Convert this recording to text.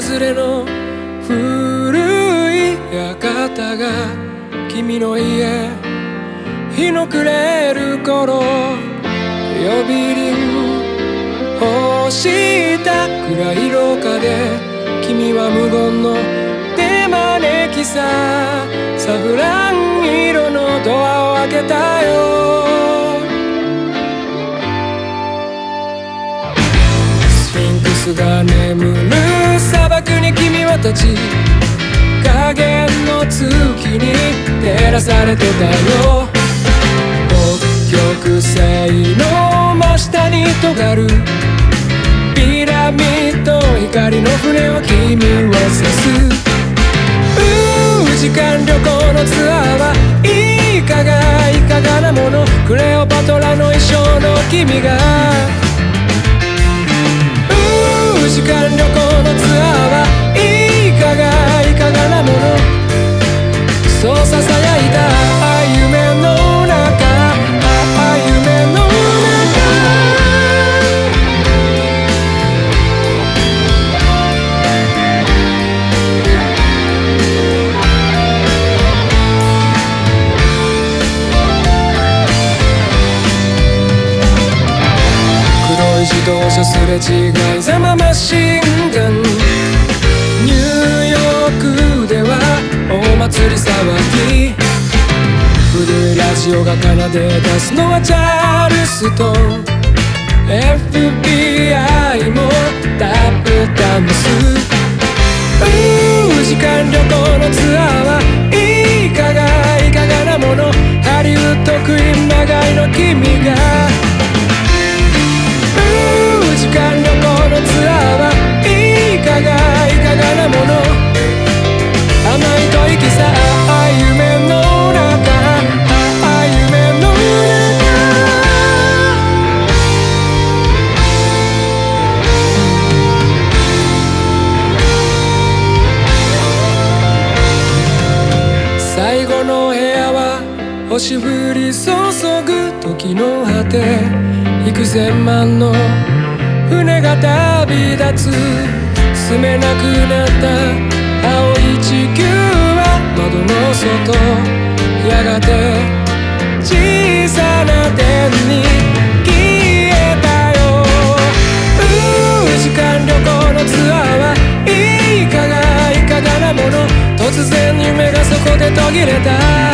外れの古い館が君の家日の暮れる頃呼び鈴をした暗い廊下で君は無言の手招きさ。サフラン色のドアを開けたよ。スフィンクスが眠るに君は立ち影の月に照らされてたよ。北極星の真下に尖る。ピラミッド光の船は君を指す。うー時間旅行のツアーはいかがいかがなもの。クレオパトラの衣装の君が。うー時間旅行のツアーはいかがいかがなもの。そうささやいた夢の中。あ夢の中。黒い自動車すれ違いざまマシン祭り騒ぎ。古いラジオが奏で出すのはチャールストン FBI もタップダンス。最後の部屋は星降り注ぐ時の果て。幾千万の船が旅立つ。住めなくなった青い地球は窓の外。やがて小さな点に。regretar.